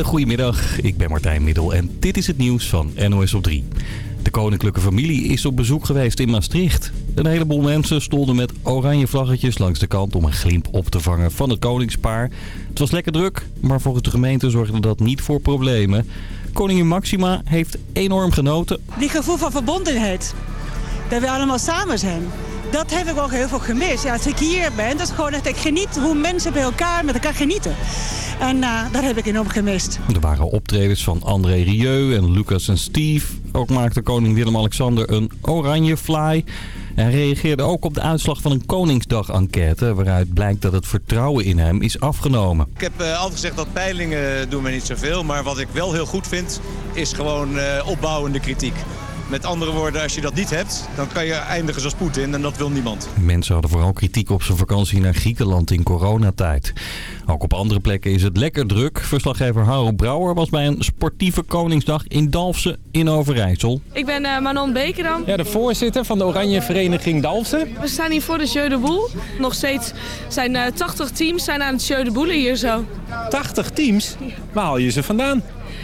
hele goede middag. Ik ben Martijn Middel en dit is het nieuws van NOS op 3. De koninklijke familie is op bezoek geweest in Maastricht. Een heleboel mensen stonden met oranje vlaggetjes langs de kant om een glimp op te vangen van het koningspaar. Het was lekker druk, maar volgens de gemeente zorgde dat niet voor problemen. Koningin Maxima heeft enorm genoten. Die gevoel van verbondenheid, dat we allemaal samen zijn. Dat heb ik ook heel veel gemist. Ja, als ik hier ben, dat is gewoon dat ik geniet hoe mensen bij elkaar met elkaar genieten. En uh, dat heb ik enorm gemist. Er waren optredens van André Rieu en Lucas en Steve. Ook maakte koning Willem-Alexander een oranje fly. Hij reageerde ook op de uitslag van een Koningsdag-enquête... waaruit blijkt dat het vertrouwen in hem is afgenomen. Ik heb uh, altijd gezegd dat peilingen doen me niet zoveel... maar wat ik wel heel goed vind, is gewoon uh, opbouwende kritiek. Met andere woorden, als je dat niet hebt, dan kan je eindigen zoals Poetin en dat wil niemand. Mensen hadden vooral kritiek op zijn vakantie naar Griekenland in coronatijd. Ook op andere plekken is het lekker druk. Verslaggever Harold Brouwer was bij een sportieve Koningsdag in Dalfsen in Overijssel. Ik ben uh, Manon Bekeram. Ja, de voorzitter van de Oranje Vereniging Dalfsen. We staan hier voor de Jeu de Boel. Nog steeds zijn uh, 80 teams zijn aan het Jeu de Boelen hier zo. 80 teams? Waar haal je ze vandaan?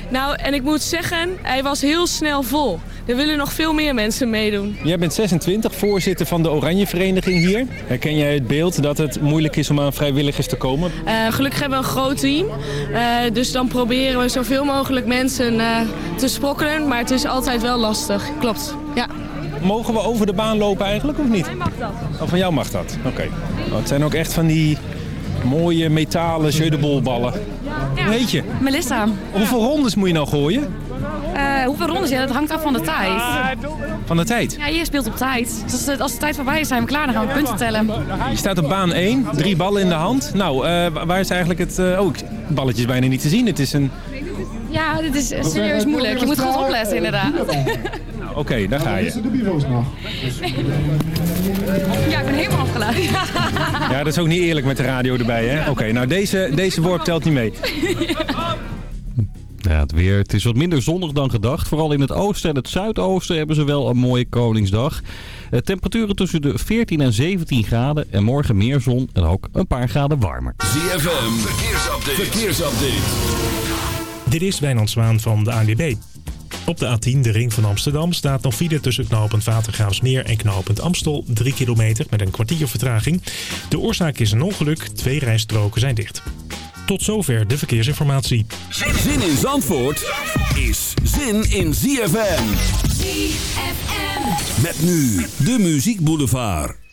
Nou, en ik moet zeggen, hij was heel snel vol. Er willen nog veel meer mensen meedoen. Jij bent 26, voorzitter van de Oranje Vereniging hier. Herken jij het beeld dat het moeilijk is om aan vrijwilligers te komen? Uh, gelukkig hebben we een groot team. Uh, dus dan proberen we zoveel mogelijk mensen uh, te sprokkelen. Maar het is altijd wel lastig. Klopt, ja. Mogen we over de baan lopen eigenlijk of niet? Mij mag dat. Oh, van jou mag dat? Oké. Okay. Oh, het zijn ook echt van die mooie metalen jeu de bolballen. Ja. Hoe heet je? Melissa. Hoeveel rondes moet je nou gooien? Uh, hoeveel rondes? Ja, dat hangt af van de tijd. Van de tijd? Ja, je speelt op tijd. Dus als de, als de tijd voorbij is, zijn we klaar. Dan gaan we punten tellen. Je staat op baan 1, drie ballen in de hand. Nou, uh, waar is eigenlijk het... Uh, oh, het balletje is bijna niet te zien. Het is een... Ja, dit is serieus moeilijk. Je moet goed opletten, inderdaad. Oké, okay, daar ga je. Ja, ik ben helemaal afgeleid. Ja, dat is ook niet eerlijk met de radio erbij, hè? Oké, okay, nou deze, deze worp telt niet mee. Ja, het weer. Het is wat minder zonnig dan gedacht. Vooral in het oosten en het zuidoosten hebben ze wel een mooie Koningsdag. Uh, temperaturen tussen de 14 en 17 graden. En morgen meer zon en ook een paar graden warmer. ZFM, verkeersupdate. verkeersupdate. Dit is Wijnand Zwaan van de ANWB. Op de A10, de ring van Amsterdam, staat nog file tussen knooppunt Watergraafsmeer en knooppunt Amstel. 3 kilometer met een kwartier vertraging. De oorzaak is een ongeluk. Twee rijstroken zijn dicht. Tot zover de verkeersinformatie. Zin in Zandvoort is zin in ZFM. ZFM. Met nu de Muziek Boulevard.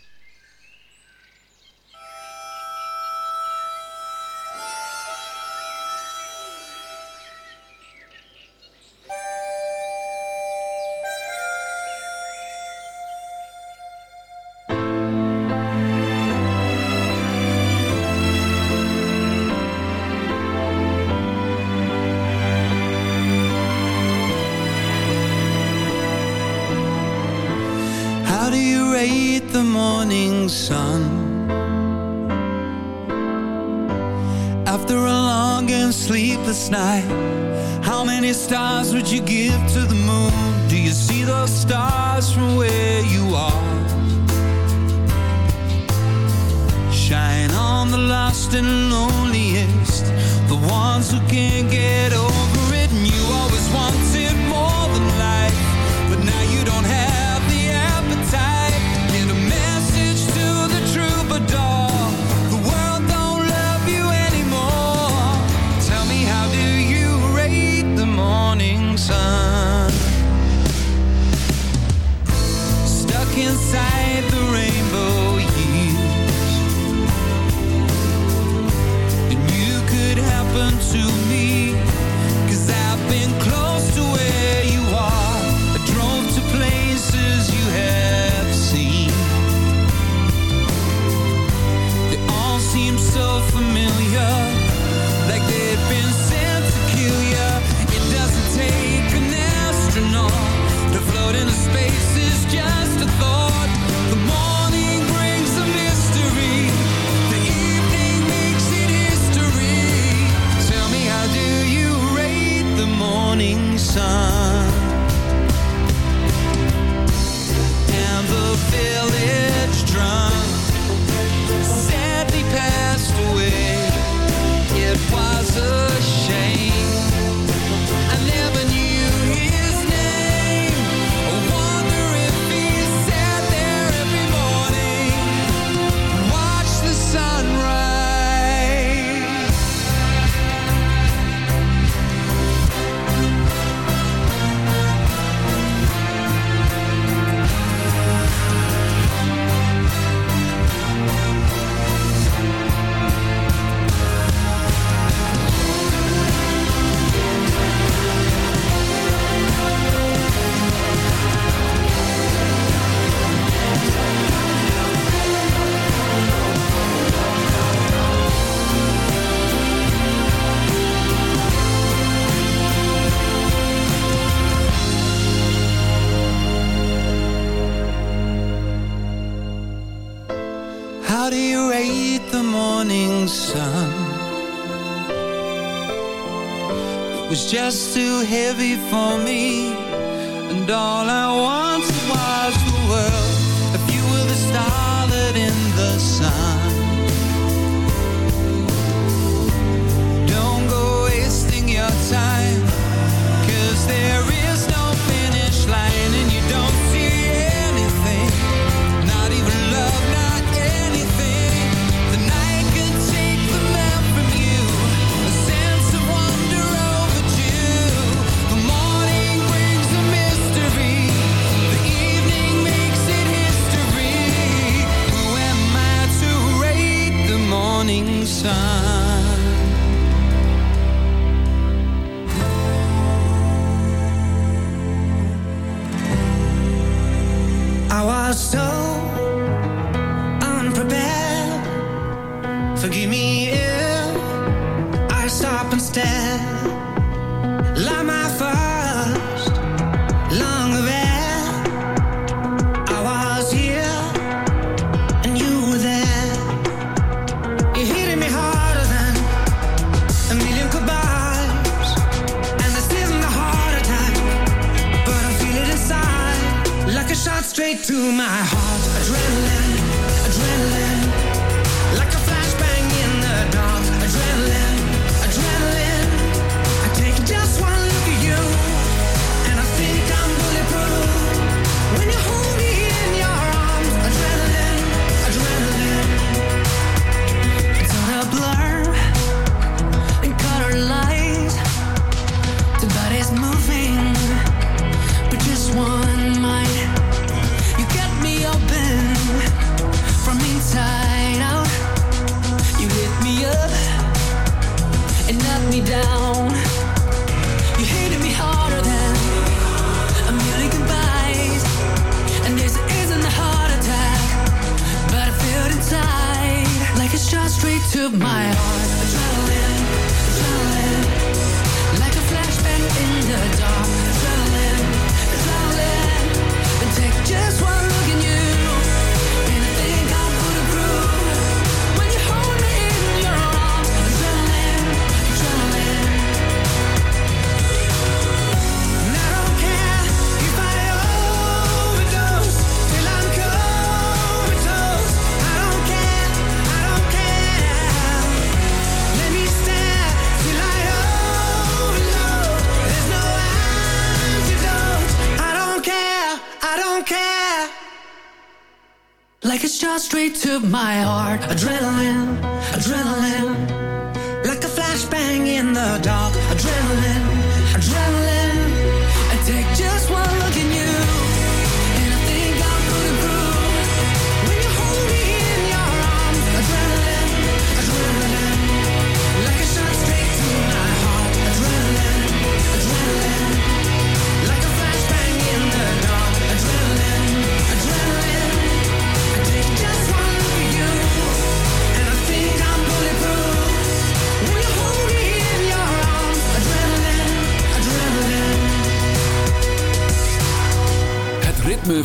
Ones who can't get over heavy for me and all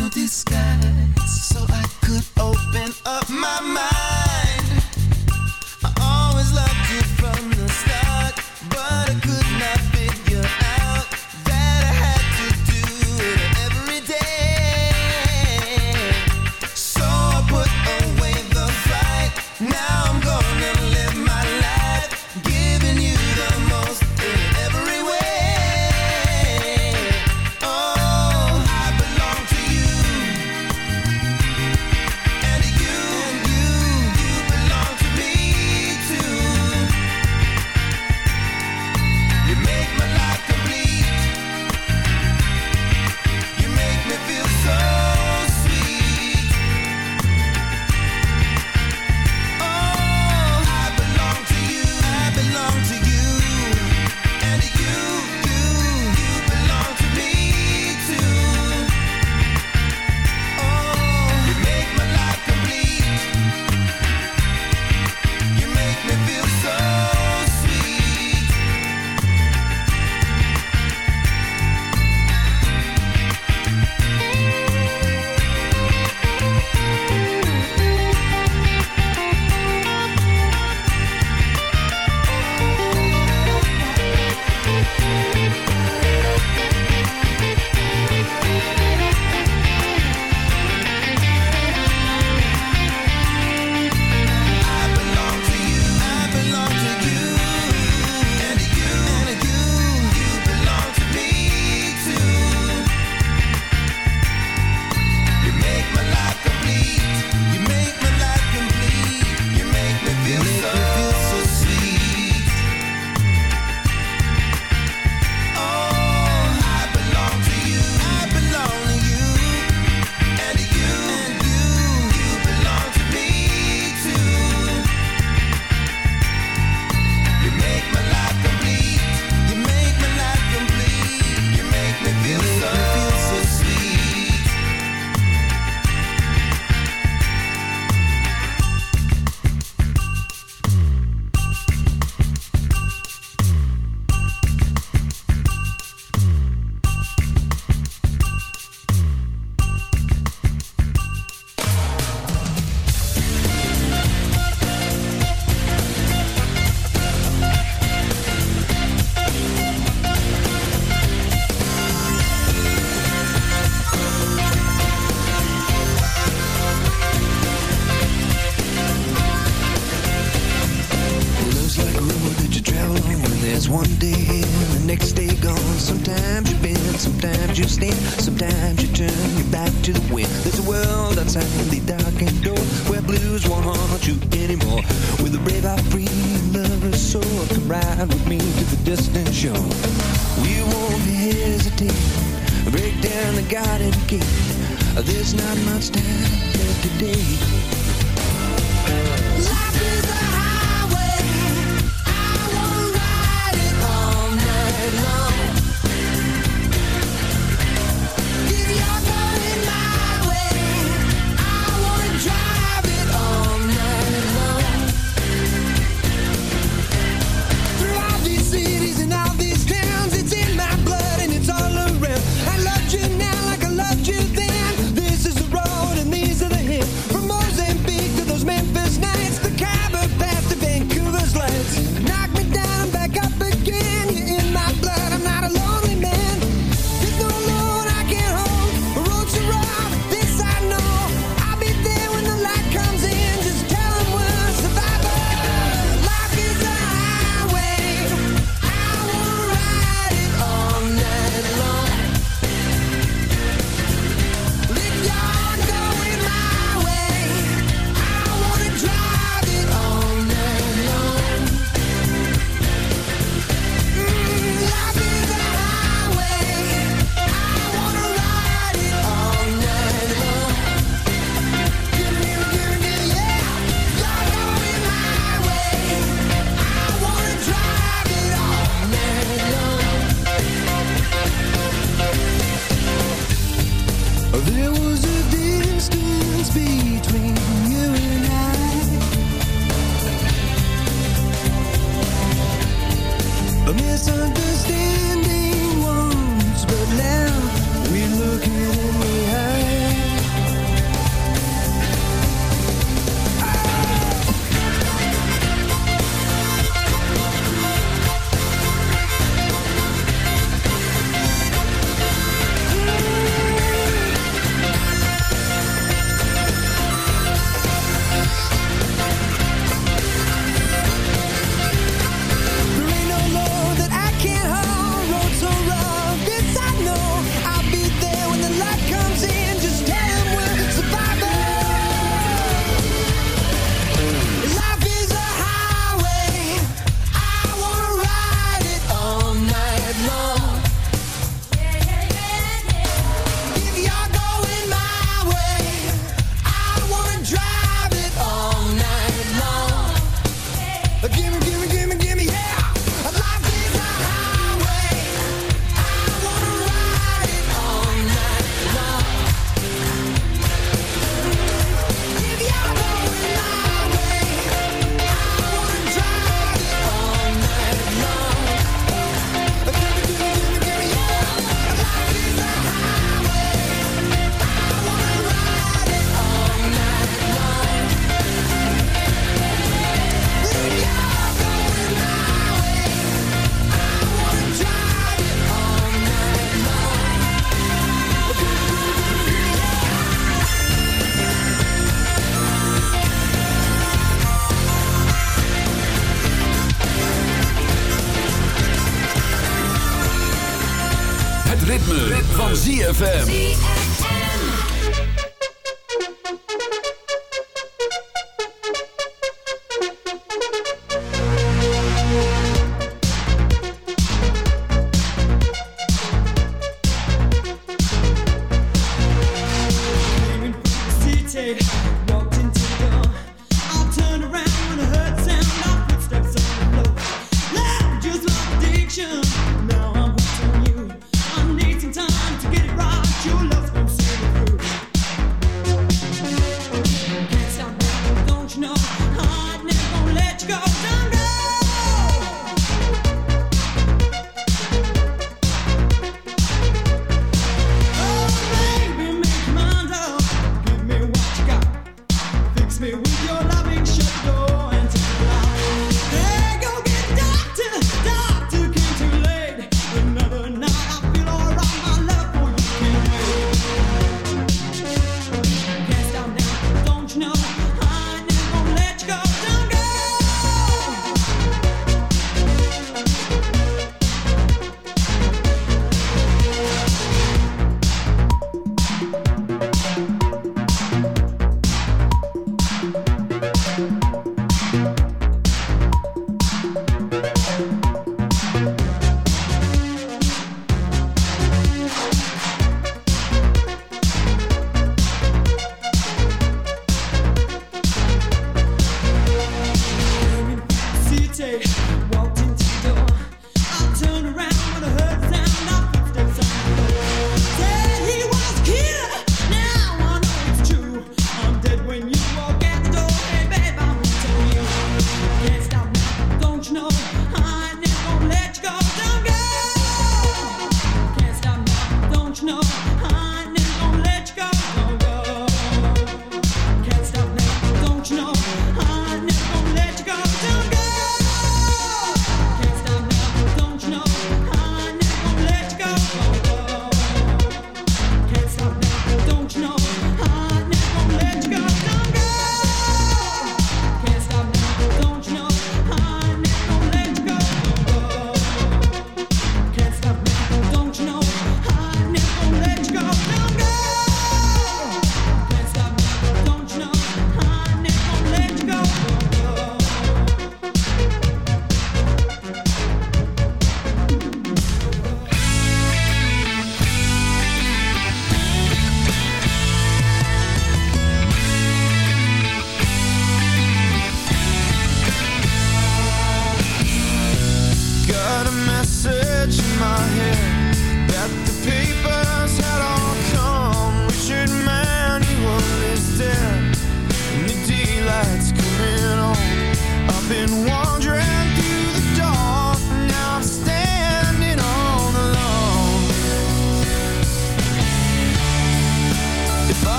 のですス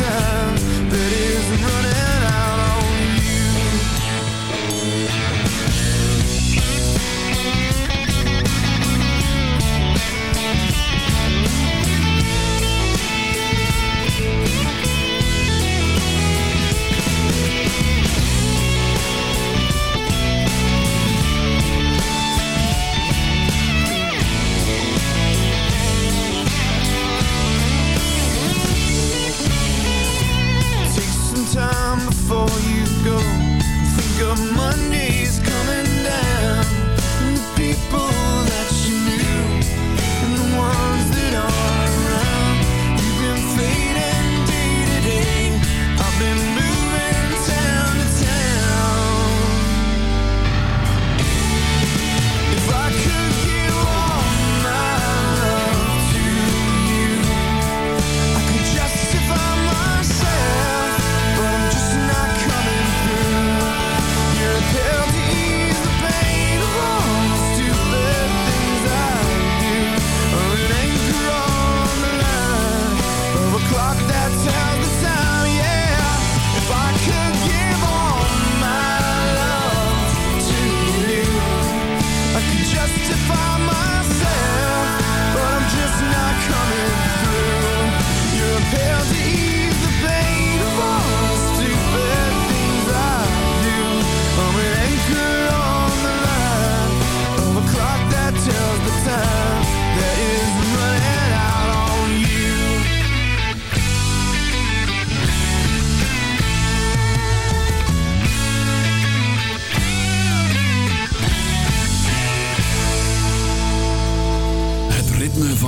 sun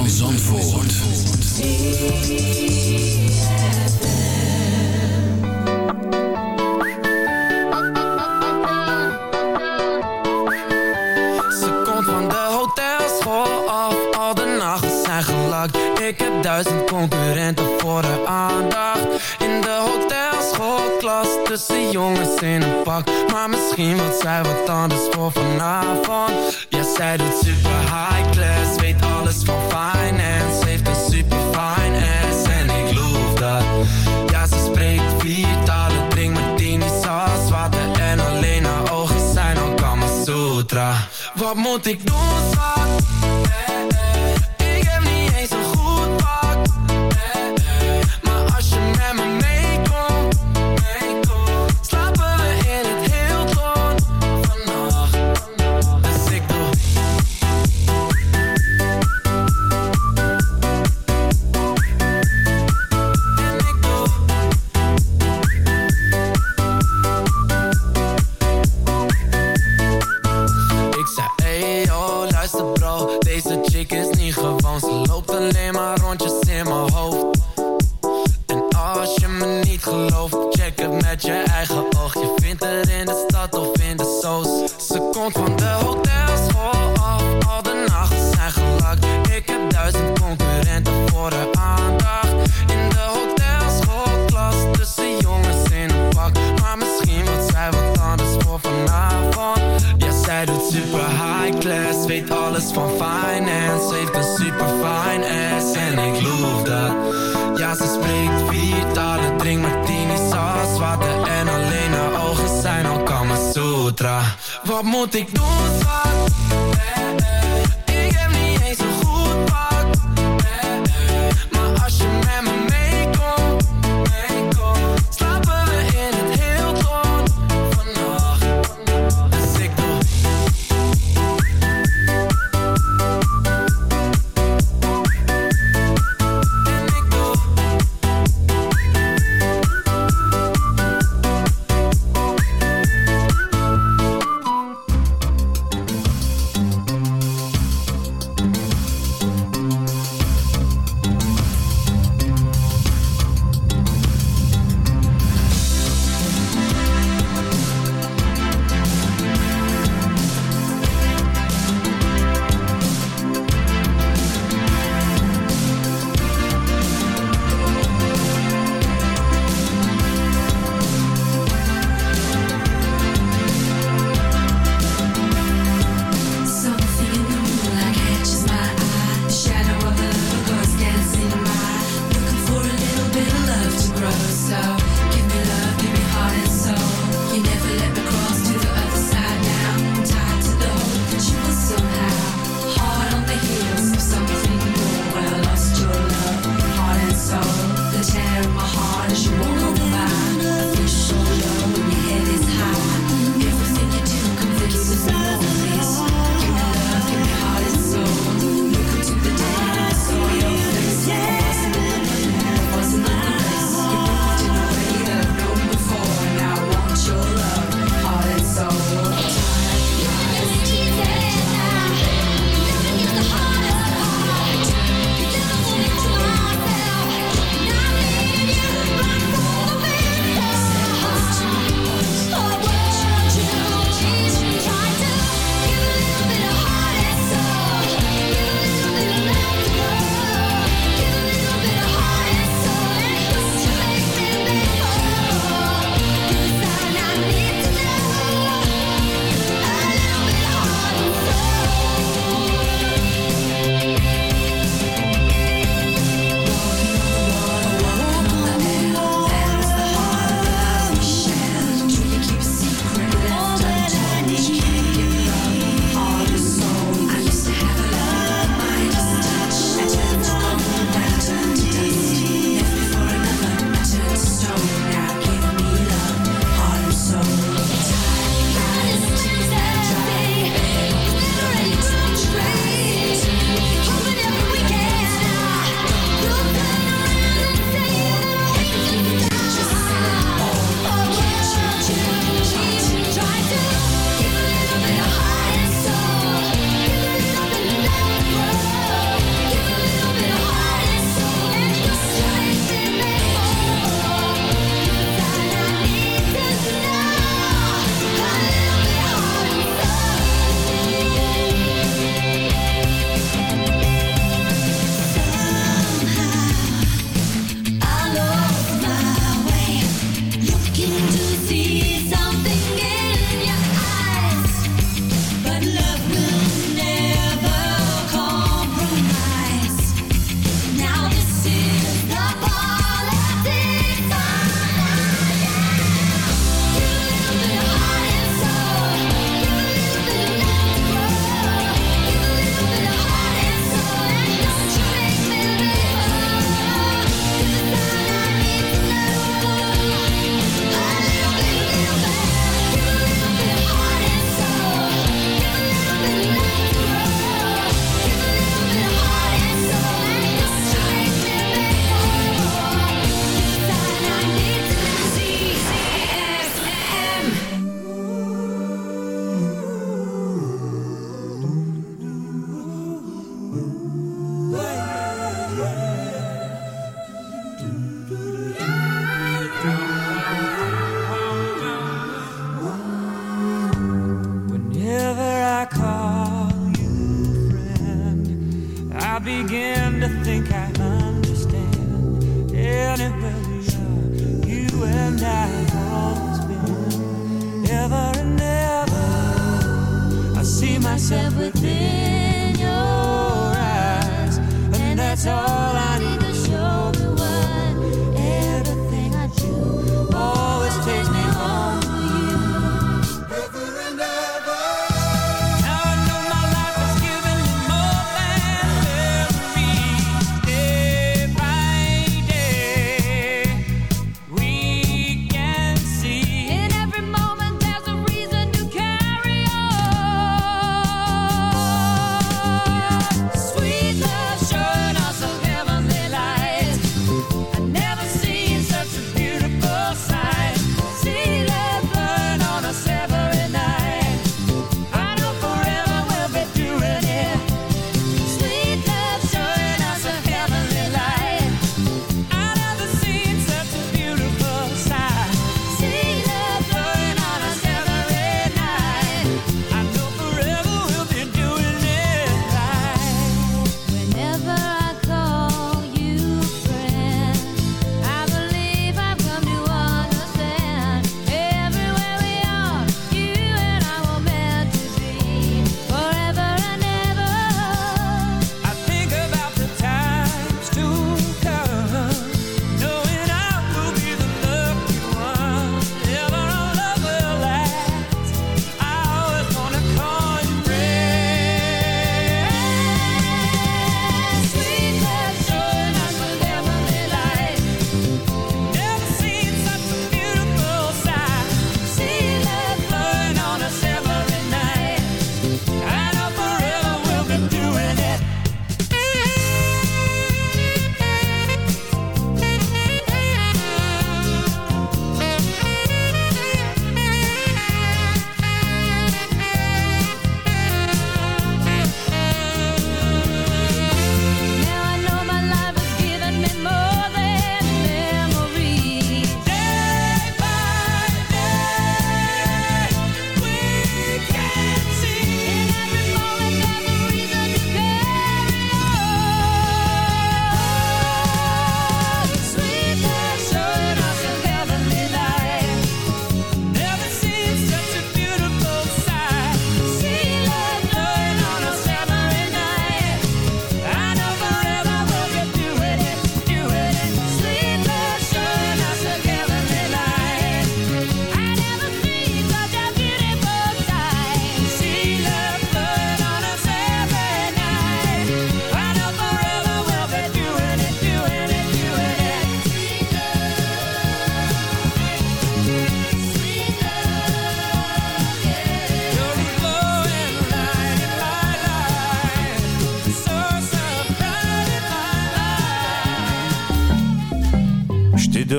Ze komt van de hotelschool af, al de nachten zijn gelakt. Ik heb duizend concurrenten voor de aandacht. In de hotelschoolklas, tussen jongens in een pak. Maar misschien wil zij wat anders voor vanavond. Zij doet super high class, weet alles van finance. Heeft een super fine ass en ik loof dat. Ja, ze spreekt vier talen, drinkt martini, saus, water en alleen haar ogen zijn al Kama Sutra. Wat moet ik doen, schat? Spreekt vier talen Drinkt martini, saus, water En alleen haar ogen zijn al Kama Sutra Wat moet ik doen,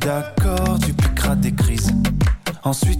d'accord, tu piqueras des crises. Ensuite,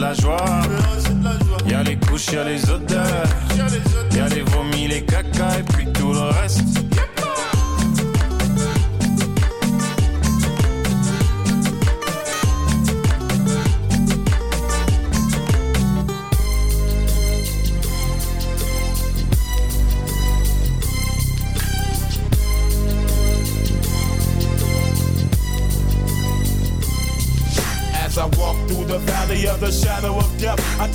La joie. Y'a les couches, y'a les odeurs. Y'a les vomis, les caca et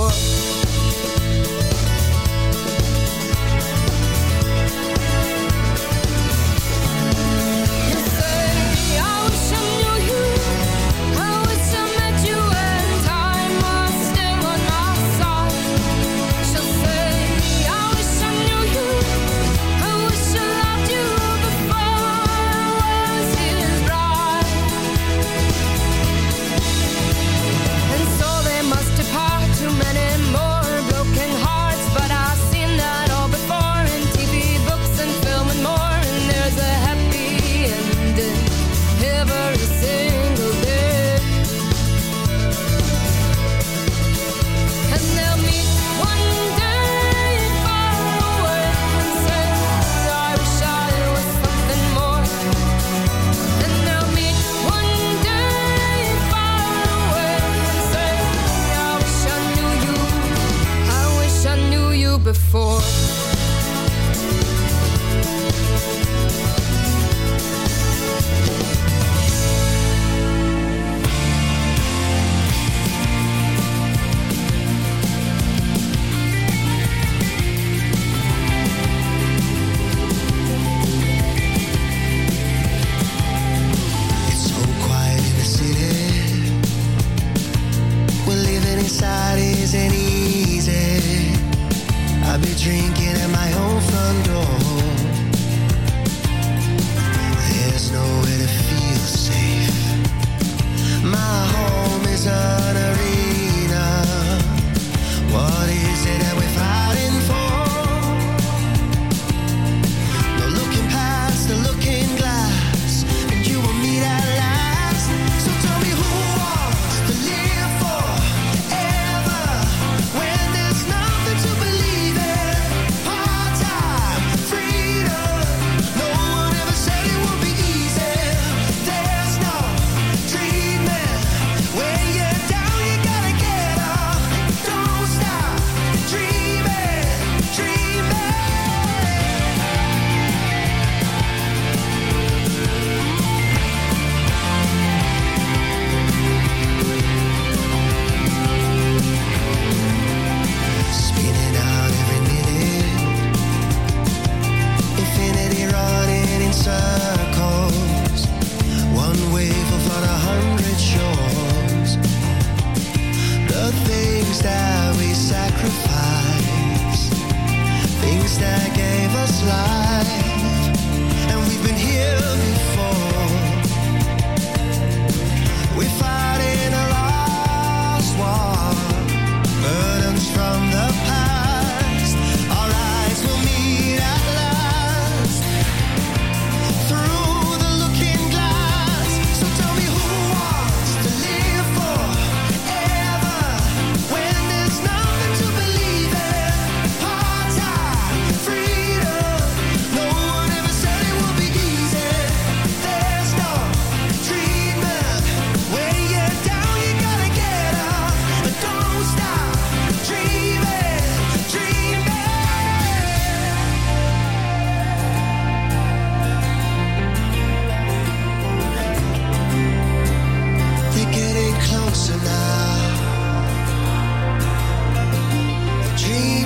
amor.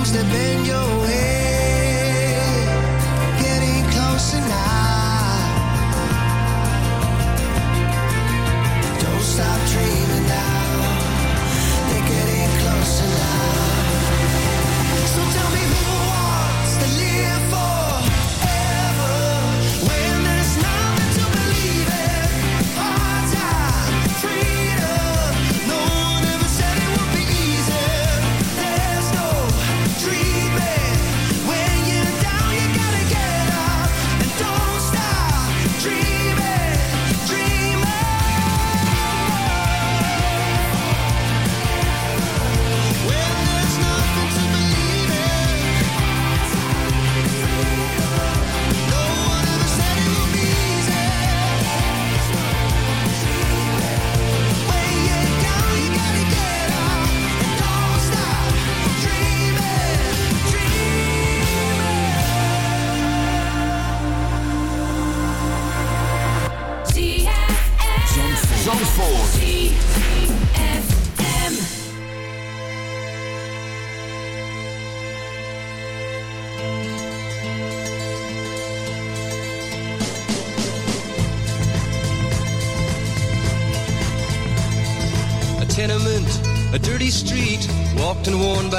angst, daar ben je.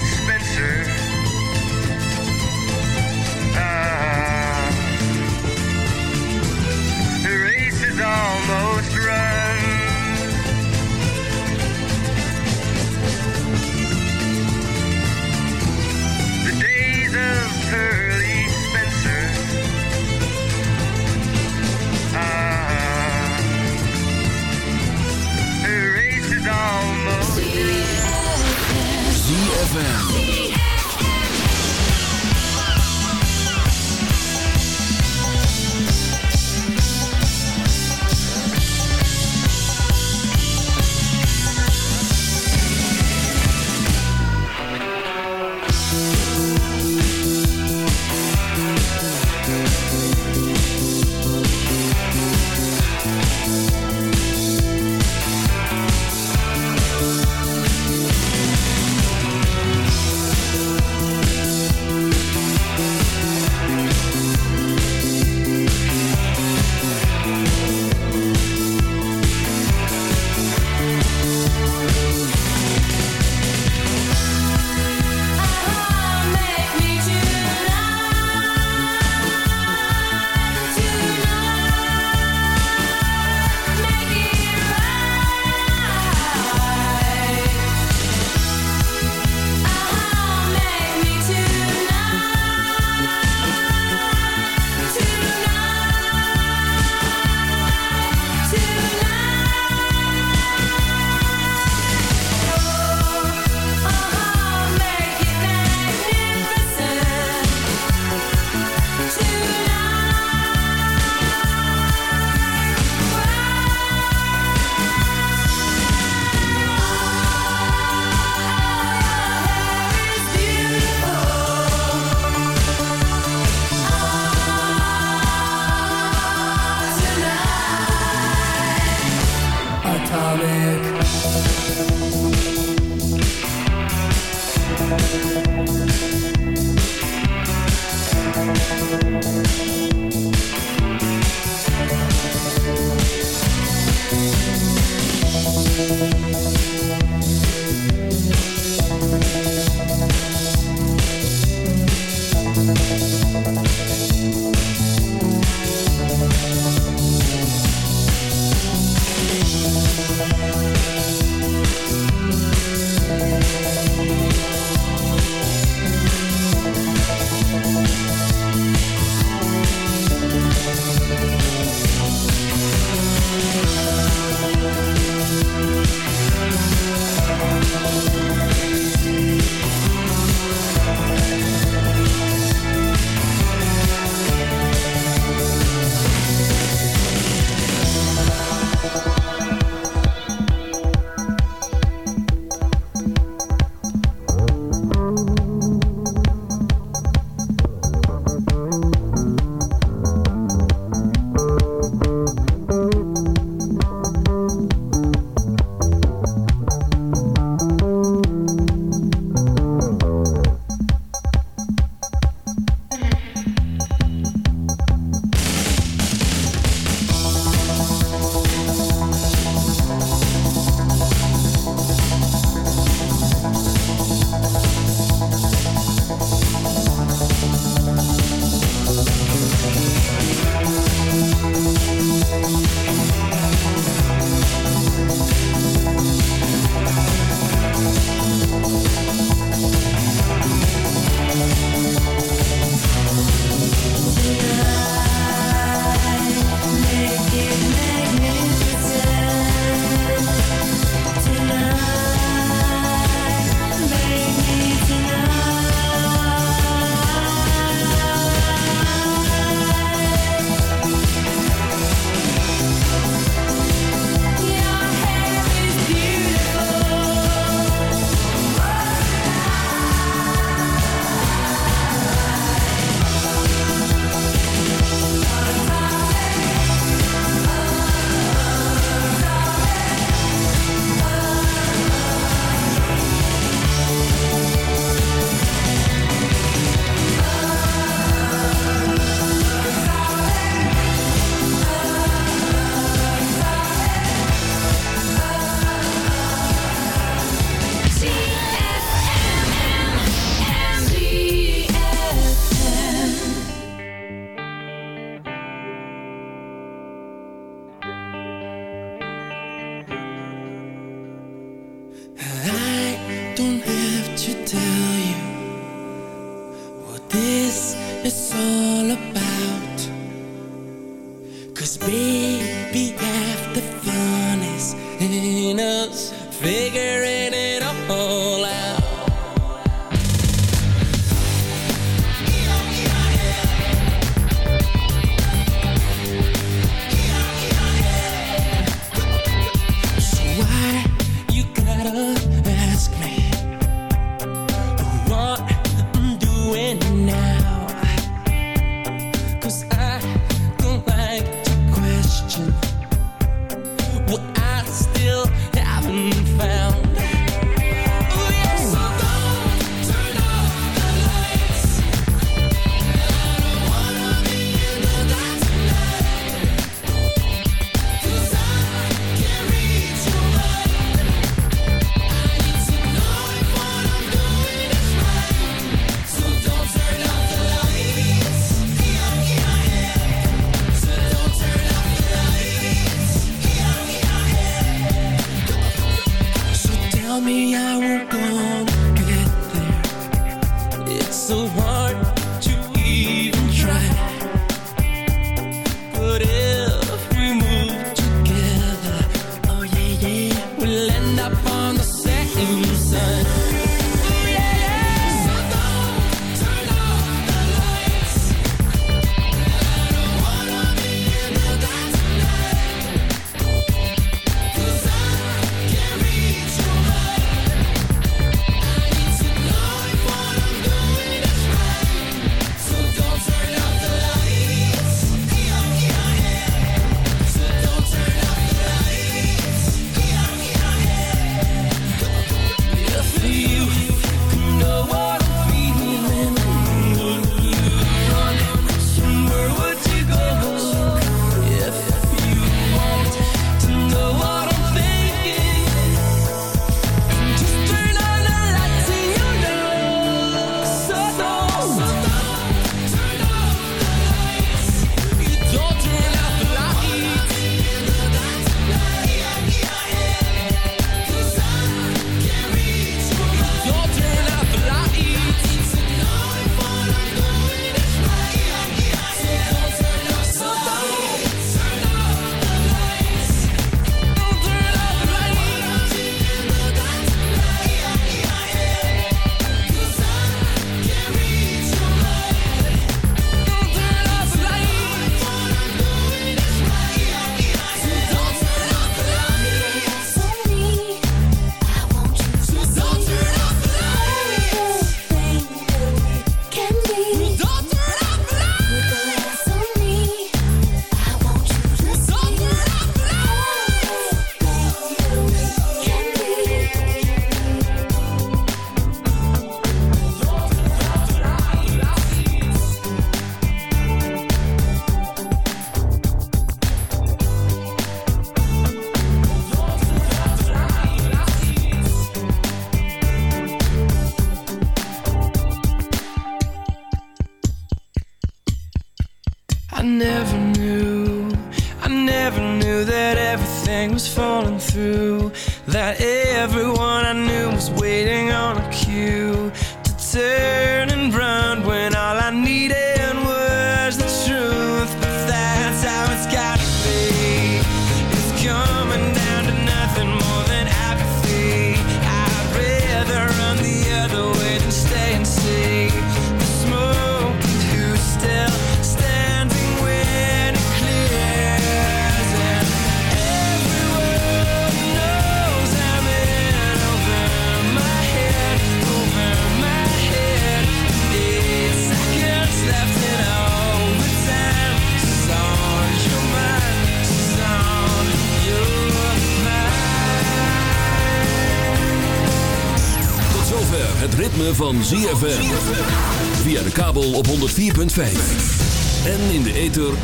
Pearly Spencer. Ah, the race is almost ZFM.